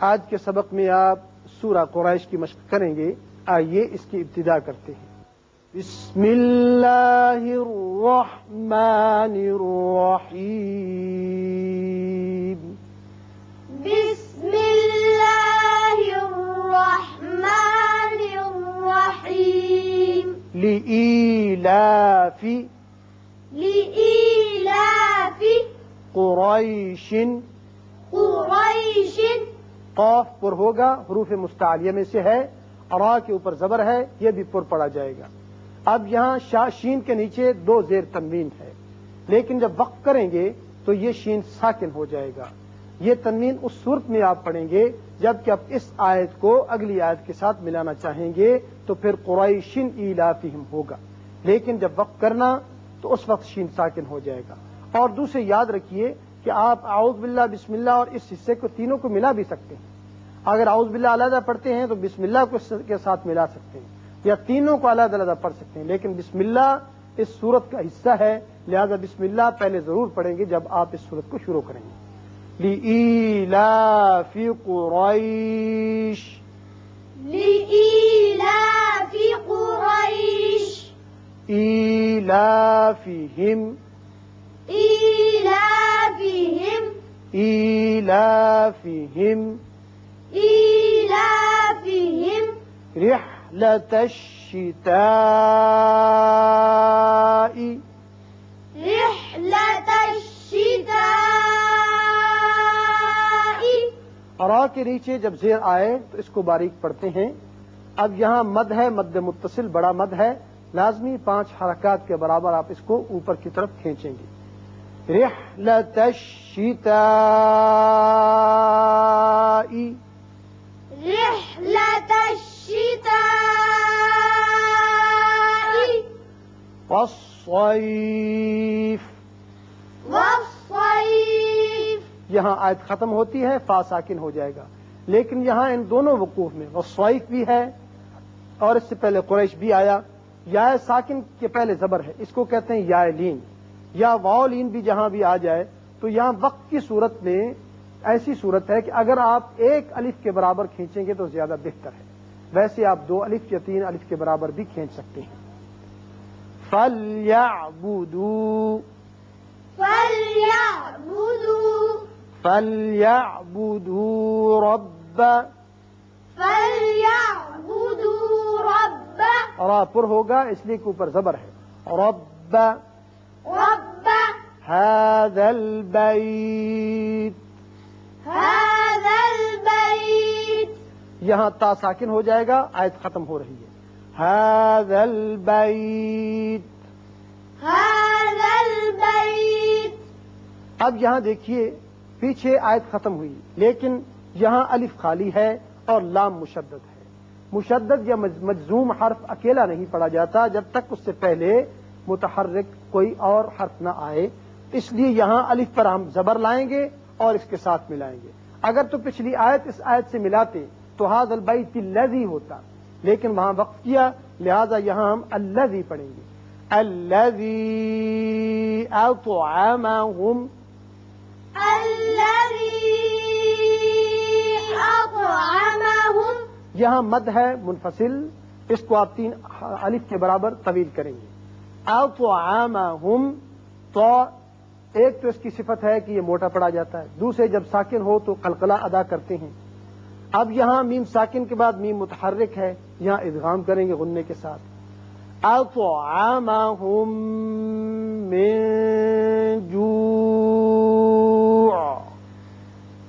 آج کے سبق میں آپ سورہ قریش کی مشق کریں گے۔ آئیے اس کی ابتدا کرتے ہیں۔ بسم اللہ الرحمن الرحیم۔ بسم اللہ الرحمن الرحیم۔ لإيلاف لإيلاف قریش۔ قریش۔ قاف پر ہوگا، حروف مستعلیہ میں سے ہے، را کے اوپر زبر ہے، یہ بھی پر پڑا جائے گا۔ اب یہاں شا شین کے نیچے دو زیر تنوین ہے۔ لیکن جب وقت کریں گے تو یہ شین ساکن ہو جائے گا۔ یہ تنوین اس صورت میں آپ پڑھیں گے جبکہ اب اس آیت کو اگلی آیت کے ساتھ ملانا چاہیں گے، تو پھر قریشن ایلافہم ہوگا۔ لیکن جب وقت کرنا تو اس وقت شین ساکن ہو جائے گا۔ اور دوسرے یاد رکھیے کہ آپ اعوذ باللہ بسم اللہ اور اس حصے کو تینوں کو ملا بھی سکتے ہیں۔ اگر اعوذ باللہ علیحدہ پڑھتے ہیں تو بسم اللہ کو اس کے ساتھ ملا سکتے ہیں۔ یا تینوں کو علیحدہ علیحدہ پڑھ سکتے ہیں۔ لیکن بسم اللہ اس صورت کا حصہ ہے۔ لہذا بسم اللہ پہلے ضرور پڑھیں گے جب آپ اس صورت کو شروع کریں گے۔ لِإِيلَافِ قُرَيْشٍ لإيلاف قریش إِيلَافِهِمْ إيلافهم إِيلَافِهِمْ إيلافهم رحلة الشتاء. رحلة الشتاء. را کے نیچے جب زیر آئے تو اس کو باریک پڑھتے ہیں۔ اب یہاں مد ہے مد متصل بڑا مد ہے۔ لازمی پانچ حرکات کے برابر آپ اس کو اوپر کی طرف کھینچیں گے۔ رحلت الشتاء. رحلة الشتاء. والصيف. والصيف. یہاں آیت ختم ہوتی ہے فا ساکن ہو جائے گا۔ لیکن یہاں ان دونوں وقوف میں وصوائف بھی ہے اور اس سے پہلے قریش بھی آیا۔ یا ساکن کے پہلے زبر ہے اس کو کہتے ہیں یا لین یا واؤلین بھی جہاں بھی آ جائے تو یہاں وقت کی صورت میں ایسی صورت ہے کہ اگر آپ ایک الف کے برابر کھینچیں گے تو زیادہ بہتر ہے۔ ویسے آپ دو الف یا تین الف کے برابر بھی کھینچ سکتے ہیں۔ فَلْيَعْبُدُوا۔ فليعبدوا۔ فَلْيَعْبُدُوا رَبَّ۔ فليعبدوا رب۔ را پر ہوگا اس لیے کہ اوپر زبر ہے۔ رب۔ رب هذا البيت. هذا البيت. یہاں تا ساکن ہو جائے گا آیت ختم ہو رہی ہے۔ هذا البيت. هذا البيت. اب یہاں دیکھیے پیچھے آیت ختم ہوئی لیکن یہاں الف خالی ہے اور لام مشدد ہے۔ مشدد یا مج- مجزوم حرف اکیلا نہیں پڑا جاتا جب تک اس سے پہلے متحرک کوئی اور حرف نہ آئے۔ اس لیے یہاں الف پر ہم زبر لائیں گے اور اس کے ساتھ ملائیں گے۔ اگر تو پچھلی آیت اس آیت سے ملاتے تو ہاض البیت الذی ہوتا لیکن وہاں وقت کیا لہذا یہاں ہم الذی پڑھیں گے۔ الذی اطعمہم۔ الذي أطعمهم یہاں مد ہے منفصل۔ اس کو آپ تین الف کے برابر طویل کریں گے۔ اطعمہم تو ایک تو اس کی صفت ہے کہ یہ موٹا پڑا جاتا ہے دوسرے جب ساکن ہو تو قلقلہ ادا کرتے ہیں۔ اب یہاں میم ساکن کے بعد میم متحرک ہے یہاں ادغام کریں گے غننے کے ساتھ۔ اطعمہم من جوع۔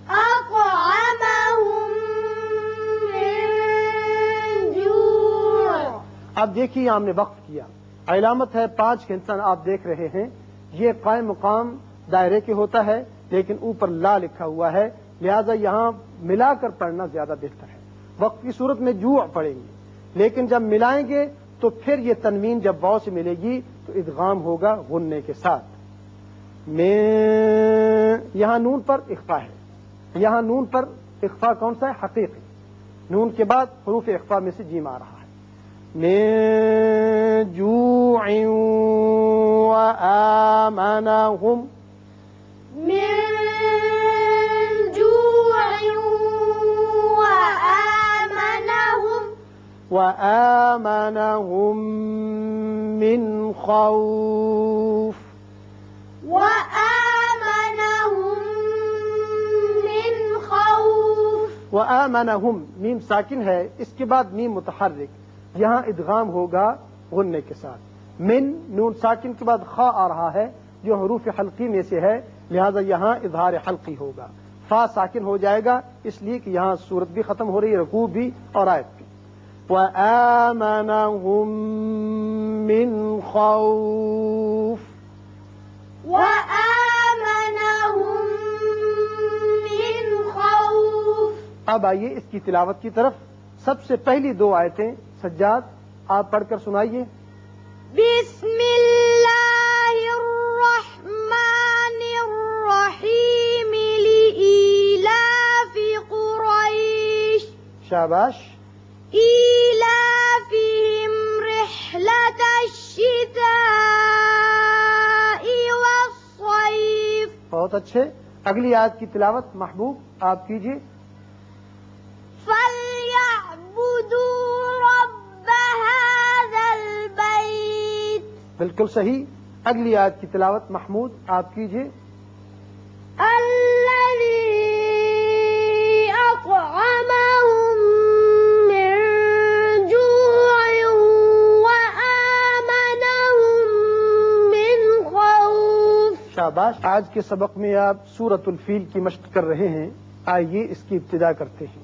أطعمهم من جوع۔ اب دیکھیے ہم نے وقت کیا۔ علامت ہے پانچ گھنٹہ آپ دیکھ رہے ہیں، یہ قائم مقام دائرے کے ہوتا ہے، لیکن اوپر لا لکھا ہوا ہے، لہذا یہاں ملا کر پڑھنا زیادہ بہتر ہے۔ وقت کی صورت میں جوع پڑھیں گے، لیکن جب ملائیں گے تو پھر یہ تنوین جب واؤ سے ملے گی تو ادغام ہوگا غننے کے ساتھ۔ میں یہاں نون پر اخفا ہے۔ یہاں نون پر اخفا کون سا ہے؟ حقیقی۔ نون کے بعد حروف اخفا میں سے جیم آ رہا ہے۔ من جوع وآمنهم. من جوع وآمنهم. وآمنهم من خوف. وآمنهم من خوف. وآمنهم. ساکن ہے اس کے بعد میم متحرک. یہاں ادغام ہوگا غننے کے ساتھ۔ من نون ساکن کے بعد خا آ رہا ہے جو حروف حلقی میں سے ہے لہذا یہاں اظہار حلقی ہوگا۔ فا ساکن ہو جائے گا اس لیے کہ یہاں صورت بھی ختم ہو رہی ہے رقوع بھی اور آیت بھی۔ وآمنهم من خوف وآمنهم من خوف اب آئیے اس کی تلاوت کی طرف۔ سب سے پہلی دو آیتیں سجاد آپ پڑھ کر سنائیے۔ بسم الله الرحمن الرحيم لإيلاف قريش شاباش۔ إيلافهم رحلة الشتاء والصيف۔ بہت اچھے۔ اگلی آیت کی تلاوت محبوب آپ کیجیے۔ بالکل صحیح۔ اگلی آیت کی تلاوت محمود آپ کیجیے شاباش آج کے سبق میں آپ سورت الفیل کی مشق کر رہے ہیں۔ آئیے اس کی ابتدا کرتے ہیں۔